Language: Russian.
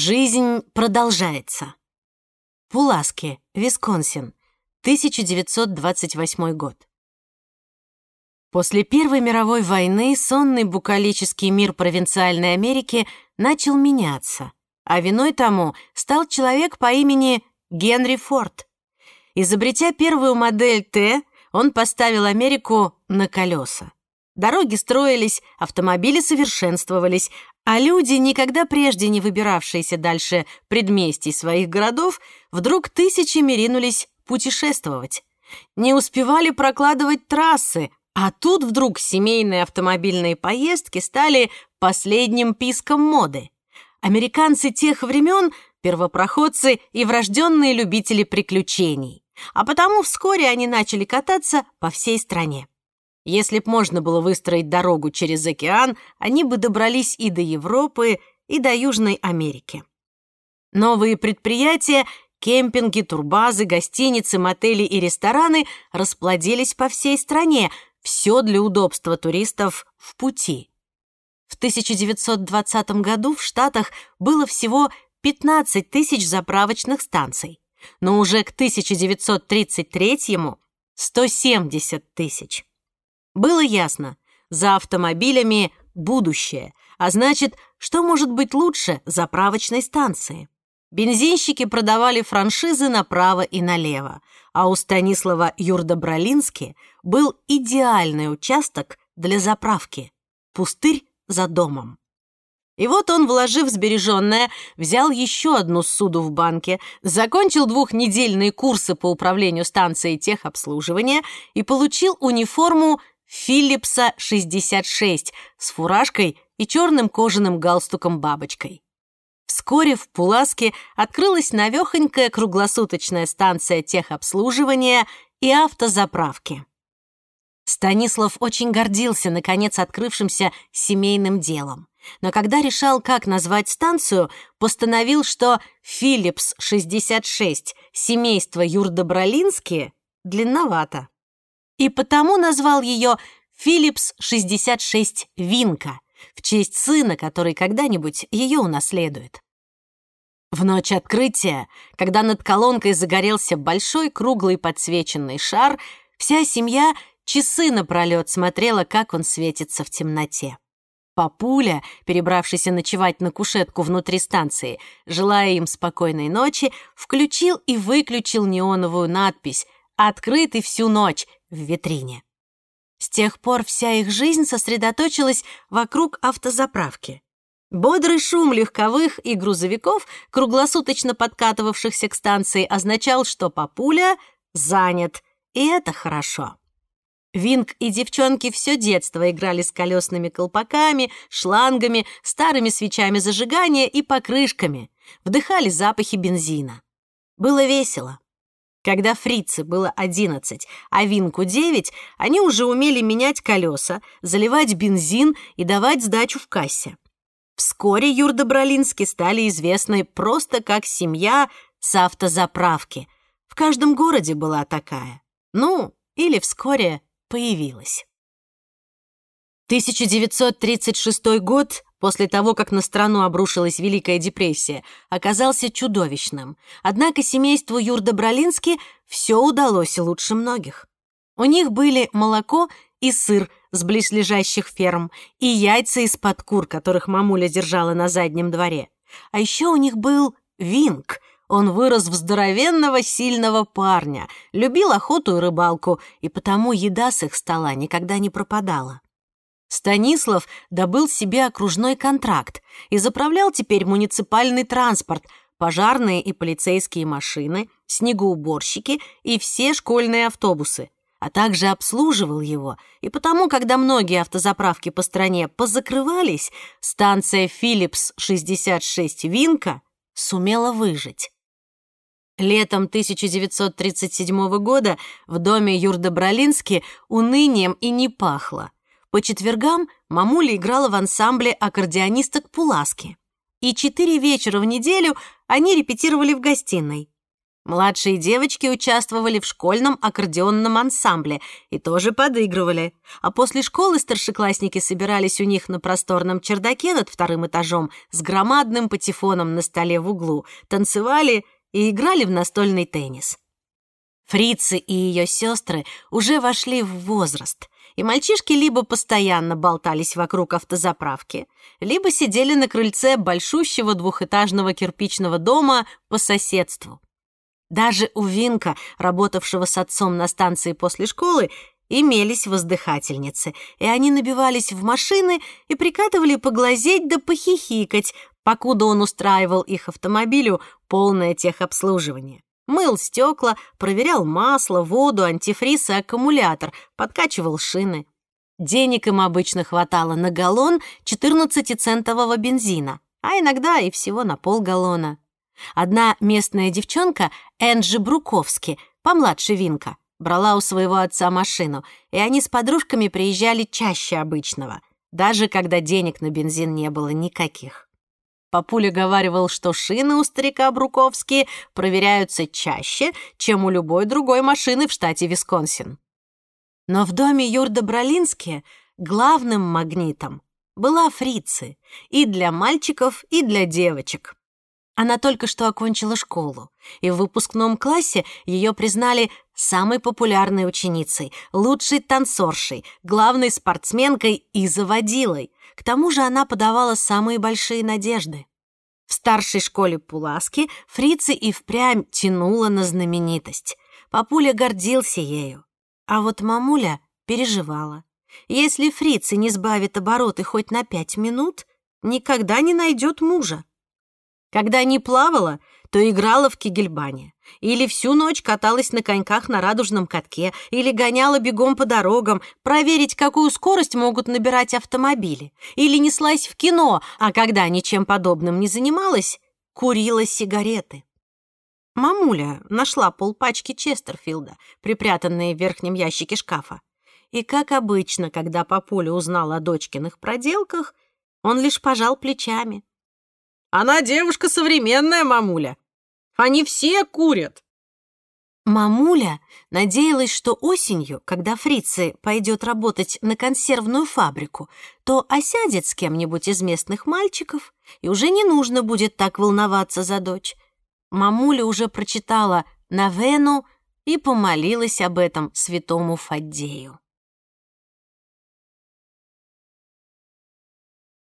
Жизнь продолжается. Пуласки, Висконсин, 1928 год. После Первой мировой войны сонный букалический мир провинциальной Америки начал меняться, а виной тому стал человек по имени Генри Форд. Изобретя первую модель Т, он поставил Америку на колеса. Дороги строились, автомобили совершенствовались, а люди, никогда прежде не выбиравшиеся дальше предместий своих городов, вдруг тысячами ринулись путешествовать. Не успевали прокладывать трассы, а тут вдруг семейные автомобильные поездки стали последним писком моды. Американцы тех времен — первопроходцы и врожденные любители приключений. А потому вскоре они начали кататься по всей стране. Если б можно было выстроить дорогу через океан, они бы добрались и до Европы, и до Южной Америки. Новые предприятия Кемпинги, турбазы, гостиницы, мотели и рестораны расплодились по всей стране, все для удобства туристов в пути. В 1920 году в Штатах было всего 15 тысяч заправочных станций, но уже к 1933-му 170 тысяч. Было ясно, за автомобилями будущее, а значит, что может быть лучше заправочной станции? Бензинщики продавали франшизы направо и налево, а у Станислава Юрдобролински был идеальный участок для заправки – пустырь за домом. И вот он, вложив сбереженное, взял еще одну суду в банке, закончил двухнедельные курсы по управлению станцией техобслуживания и получил униформу Филлипса 66 с фуражкой и черным кожаным галстуком-бабочкой. Вскоре в Пуласке открылась навехонькая круглосуточная станция техобслуживания и автозаправки. Станислав очень гордился, наконец, открывшимся семейным делом. Но когда решал, как назвать станцию, постановил, что «Филлипс-66» семейство Юрдобролинские длинновато. И потому назвал ее «Филлипс-66 Винка», в честь сына, который когда-нибудь ее унаследует. В ночь открытия, когда над колонкой загорелся большой круглый подсвеченный шар, вся семья часы напролет смотрела, как он светится в темноте. Папуля, перебравшийся ночевать на кушетку внутри станции, желая им спокойной ночи, включил и выключил неоновую надпись «Открытый всю ночь» в витрине. С тех пор вся их жизнь сосредоточилась вокруг автозаправки. Бодрый шум легковых и грузовиков, круглосуточно подкатывавшихся к станции, означал, что папуля занят, и это хорошо. Винг и девчонки все детство играли с колесными колпаками, шлангами, старыми свечами зажигания и покрышками, вдыхали запахи бензина. Было весело. Когда фрицы было 11, а Винку 9, они уже умели менять колеса, заливать бензин и давать сдачу в кассе. Вскоре Юрдобролински стали известны просто как семья с автозаправки. В каждом городе была такая. Ну, или вскоре появилась. 1936 год после того, как на страну обрушилась Великая депрессия, оказался чудовищным. Однако семейству Юрдобролински все удалось лучше многих. У них были молоко и сыр с близлежащих ферм и яйца из-под кур, которых мамуля держала на заднем дворе. А еще у них был Винг. Он вырос в здоровенного, сильного парня, любил охоту и рыбалку, и потому еда с их стола никогда не пропадала. Станислав добыл себе окружной контракт и заправлял теперь муниципальный транспорт, пожарные и полицейские машины, снегоуборщики и все школьные автобусы, а также обслуживал его, и потому, когда многие автозаправки по стране позакрывались, станция «Филлипс-66 Винка» сумела выжить. Летом 1937 года в доме Юрда-Бролински унынием и не пахло. По четвергам мамуля играла в ансамбле аккордеонисток Пуласки. И четыре вечера в неделю они репетировали в гостиной. Младшие девочки участвовали в школьном аккордеонном ансамбле и тоже подыгрывали. А после школы старшеклассники собирались у них на просторном чердаке над вторым этажом с громадным патефоном на столе в углу, танцевали и играли в настольный теннис. Фрицы и ее сестры уже вошли в возраст, и мальчишки либо постоянно болтались вокруг автозаправки, либо сидели на крыльце большущего двухэтажного кирпичного дома по соседству. Даже у Винка, работавшего с отцом на станции после школы, имелись воздыхательницы, и они набивались в машины и прикатывали поглазеть да похихикать, покуда он устраивал их автомобилю полное техобслуживание. Мыл стекла, проверял масло, воду, антифриз и аккумулятор, подкачивал шины. Денег им обычно хватало на галлон 14-центового бензина, а иногда и всего на полгаллона. Одна местная девчонка, Энджи Бруковски, помладше Винка, брала у своего отца машину, и они с подружками приезжали чаще обычного, даже когда денег на бензин не было никаких. Папуля говаривал, что шины у старика Бруковски проверяются чаще, чем у любой другой машины в штате Висконсин. Но в доме Юрда Бролински главным магнитом была фрицы и для мальчиков, и для девочек. Она только что окончила школу, и в выпускном классе ее признали самой популярной ученицей, лучшей танцоршей, главной спортсменкой и заводилой. К тому же она подавала самые большие надежды. В старшей школе Пуласки фрицы и впрямь тянула на знаменитость. Папуля гордился ею, а вот мамуля переживала. Если фрицы не сбавит обороты хоть на пять минут, никогда не найдет мужа. Когда не плавала, то играла в кигельбане. Или всю ночь каталась на коньках на радужном катке, или гоняла бегом по дорогам, проверить, какую скорость могут набирать автомобили. Или неслась в кино, а когда ничем подобным не занималась, курила сигареты. Мамуля нашла полпачки Честерфилда, припрятанные в верхнем ящике шкафа. И, как обычно, когда папуля узнал о дочкиных проделках, он лишь пожал плечами. Она девушка современная, мамуля. Они все курят. Мамуля надеялась, что осенью, когда фрицы пойдет работать на консервную фабрику, то осядет с кем-нибудь из местных мальчиков, и уже не нужно будет так волноваться за дочь. Мамуля уже прочитала Навену и помолилась об этом святому Фаддею.